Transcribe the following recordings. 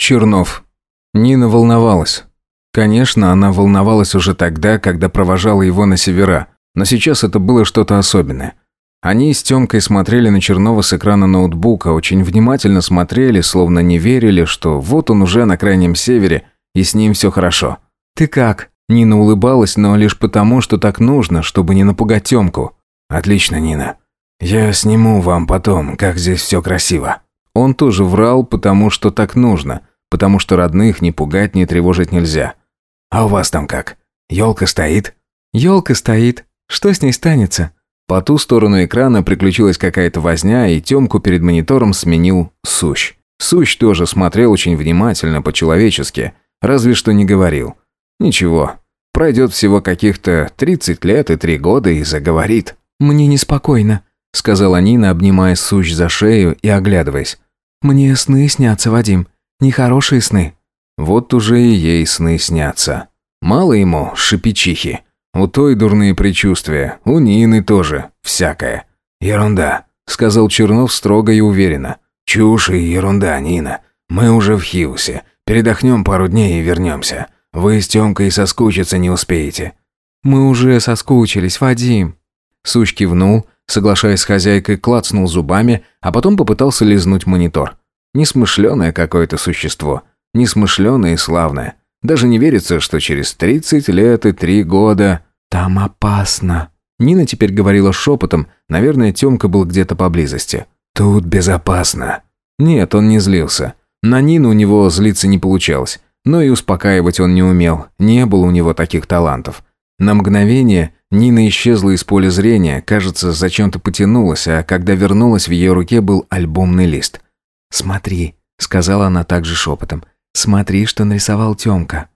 Чернов. Нина волновалась. Конечно, она волновалась уже тогда, когда провожала его на севера, но сейчас это было что-то особенное. Они с Тёмкой смотрели на Чернова с экрана ноутбука, очень внимательно смотрели, словно не верили, что вот он уже на крайнем севере, и с ним все хорошо. «Ты как?» Нина улыбалась, но лишь потому, что так нужно, чтобы не напугать Тёмку. «Отлично, Нина. Я сниму вам потом, как здесь все красиво». Он тоже врал, потому что так нужно – потому что родных не пугать, не тревожить нельзя. А у вас там как? Ёлка стоит? Ёлка стоит. Что с ней станется? По ту сторону экрана приключилась какая-то возня, и Тёмку перед монитором сменил Сущ. Сущ тоже смотрел очень внимательно, по-человечески, разве что не говорил. Ничего, пройдет всего каких-то 30 лет и 3 года и заговорит. «Мне неспокойно», — сказала Нина, обнимая Сущ за шею и оглядываясь. «Мне сны снятся, Вадим. Нехорошие сны. Вот уже и ей сны снятся. Мало ему шипичихи. У той дурные предчувствия, у Нины тоже, всякое. Ерунда, сказал Чернов строго и уверенно. Чушь и ерунда, Нина. Мы уже в Хиусе. Передохнем пару дней и вернемся. Вы с темкой соскучиться не успеете». «Мы уже соскучились, Вадим». Суч кивнул, соглашаясь с хозяйкой, клацнул зубами, а потом попытался лизнуть монитор. Несмышленое какое-то существо. Несмышленое и славное. Даже не верится, что через 30 лет и 3 года... «Там опасно!» Нина теперь говорила шепотом. Наверное, Темка был где-то поблизости. «Тут безопасно!» Нет, он не злился. На Нину у него злиться не получалось. Но и успокаивать он не умел. Не было у него таких талантов. На мгновение Нина исчезла из поля зрения, кажется, зачем-то потянулась, а когда вернулась, в ее руке был альбомный лист – «Смотри», — сказала она также шепотом, — «смотри, что нарисовал Тёмка».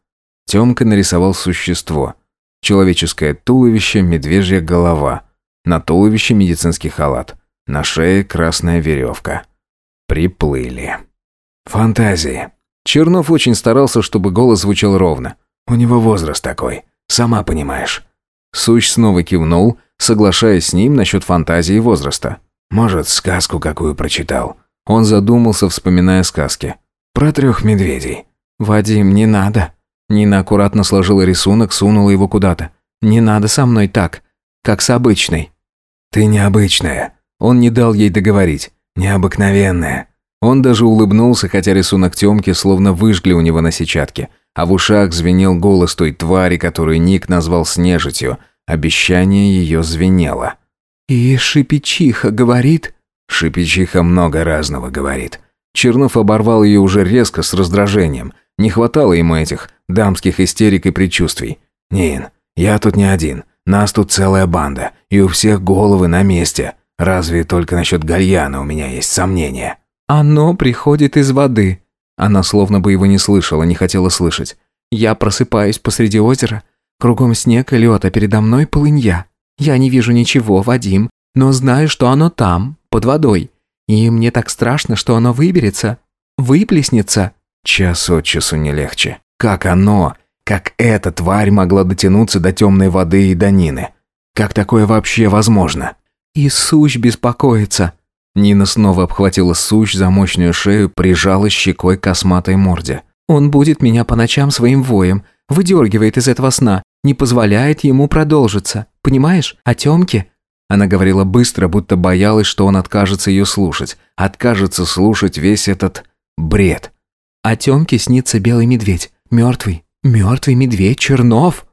Тёмка нарисовал существо. Человеческое туловище, медвежья голова. На туловище медицинский халат. На шее красная веревка. Приплыли. Фантазии. Чернов очень старался, чтобы голос звучал ровно. У него возраст такой, сама понимаешь. Сущ снова кивнул, соглашаясь с ним насчет фантазии и возраста. Может, сказку какую прочитал. Он задумался, вспоминая сказки. «Про трех медведей». «Вадим, не надо». Нина аккуратно сложила рисунок, сунула его куда-то. «Не надо со мной так, как с обычной». «Ты необычная». Он не дал ей договорить. «Необыкновенная». Он даже улыбнулся, хотя рисунок Тёмки словно выжгли у него на сетчатке. А в ушах звенел голос той твари, которую Ник назвал снежитью. Обещание её звенело. «И шипичиха говорит...» Шипичиха много разного говорит. Чернов оборвал ее уже резко, с раздражением. Не хватало ему этих дамских истерик и предчувствий. «Нин, я тут не один. Нас тут целая банда. И у всех головы на месте. Разве только насчет Гальяна у меня есть сомнения». «Оно приходит из воды». Она словно бы его не слышала, не хотела слышать. «Я просыпаюсь посреди озера. Кругом снег и лед, а передо мной полынья. Я не вижу ничего, Вадим, но знаю, что оно там, под водой. И мне так страшно, что оно выберется, выплеснется. Час от часу не легче. Как оно, как эта тварь могла дотянуться до темной воды и до Нины? Как такое вообще возможно? И сущ беспокоится. Нина снова обхватила сущ за мощную шею, прижала щекой к косматой морде. Он будет меня по ночам своим воем, выдергивает из этого сна, не позволяет ему продолжиться. Понимаешь? А Тёмке она говорила быстро, будто боялась, что он откажется ее слушать. Откажется слушать весь этот бред. «А Тёмке снится белый медведь. Мертвый. Мертвый медведь Чернов!»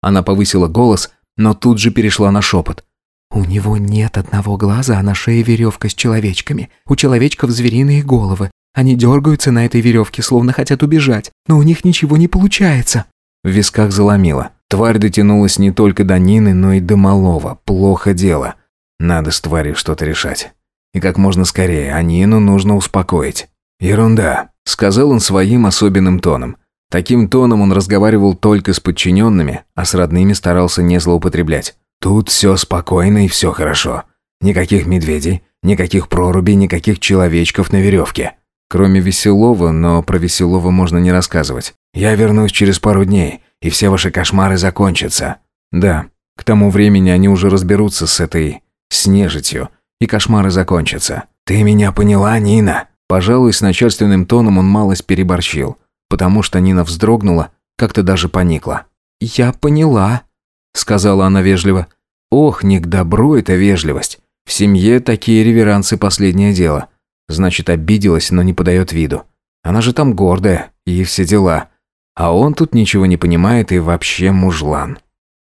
Она повысила голос, но тут же перешла на шепот. «У него нет одного глаза, а на шее веревка с человечками. У человечков звериные головы. Они дергаются на этой веревке, словно хотят убежать, но у них ничего не получается». В висках заломило. Тварь дотянулась не только до Нины, но и до Малова. Плохо дело. Надо с тварью что-то решать. И как можно скорее, а Нину нужно успокоить. «Ерунда», — сказал он своим особенным тоном. Таким тоном он разговаривал только с подчиненными, а с родными старался не злоупотреблять. «Тут все спокойно и все хорошо. Никаких медведей, никаких прорубей, никаких человечков на веревке. Кроме веселого, но про веселого можно не рассказывать. Я вернусь через пару дней и все ваши кошмары закончатся. Да, к тому времени они уже разберутся с этой... с нежитью, и кошмары закончатся. Ты меня поняла, Нина? Пожалуй, с начальственным тоном он малость переборщил, потому что Нина вздрогнула, как-то даже поникла. «Я поняла», — сказала она вежливо. «Ох, не к добру эта вежливость. В семье такие реверансы последнее дело. Значит, обиделась, но не подает виду. Она же там гордая, и все дела. А он тут ничего не понимает и вообще мужлан.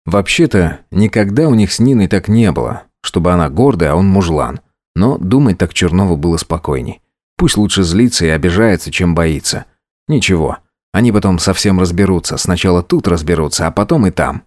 Вообще-то, никогда у них с Ниной так не было, чтобы она гордая, а он мужлан. Но думать так Чернову было спокойней. Пусть лучше злится и обижается, чем боится. Ничего, они потом совсем разберутся. Сначала тут разберутся, а потом и там.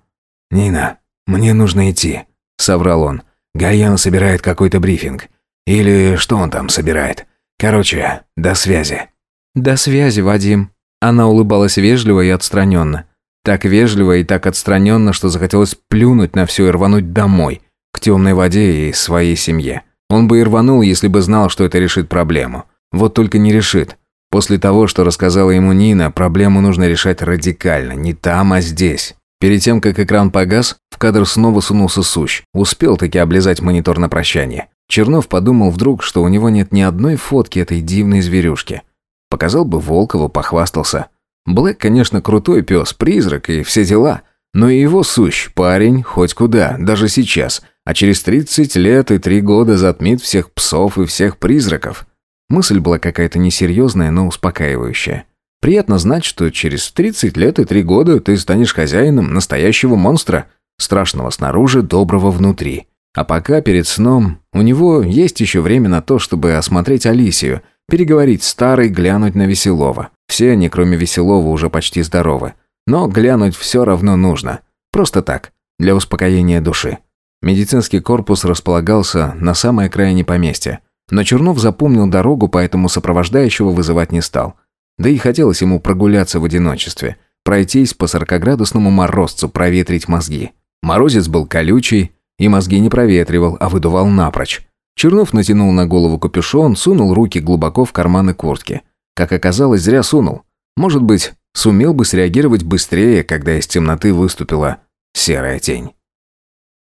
«Нина, мне нужно идти», — соврал он. «Гаян собирает какой-то брифинг. Или что он там собирает? Короче, до связи». «До связи, Вадим», она улыбалась вежливо и отстраненно. Так вежливо и так отстраненно, что захотелось плюнуть на все и рвануть домой, к темной воде и своей семье. Он бы и рванул, если бы знал, что это решит проблему. Вот только не решит. После того, что рассказала ему Нина, проблему нужно решать радикально, не там, а здесь. Перед тем, как экран погас, в кадр снова сунулся Сущ. Успел таки облизать монитор на прощание. Чернов подумал вдруг, что у него нет ни одной фотки этой дивной зверюшки. Показал бы Волкову, похвастался. Блэк, конечно, крутой пес, призрак и все дела. Но и его сущ, парень, хоть куда, даже сейчас. А через 30 лет и 3 года затмит всех псов и всех призраков. Мысль была какая-то несерьезная, но успокаивающая. Приятно знать, что через 30 лет и 3 года ты станешь хозяином настоящего монстра. Страшного снаружи, доброго внутри. А пока, перед сном, у него есть еще время на то, чтобы осмотреть Алисию, переговорить с Старой, глянуть на Веселова. Все они, кроме Веселова, уже почти здоровы. Но глянуть все равно нужно. Просто так, для успокоения души. Медицинский корпус располагался на самой окраине поместья. Но Чернов запомнил дорогу, поэтому сопровождающего вызывать не стал. Да и хотелось ему прогуляться в одиночестве, пройтись по 40-градусному морозцу, проветрить мозги. Морозец был колючий, и мозги не проветривал, а выдувал напрочь. Чернов натянул на голову капюшон, сунул руки глубоко в карманы куртки. Как оказалось, зря сунул. Может быть, сумел бы среагировать быстрее, когда из темноты выступила серая тень.